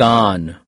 gone.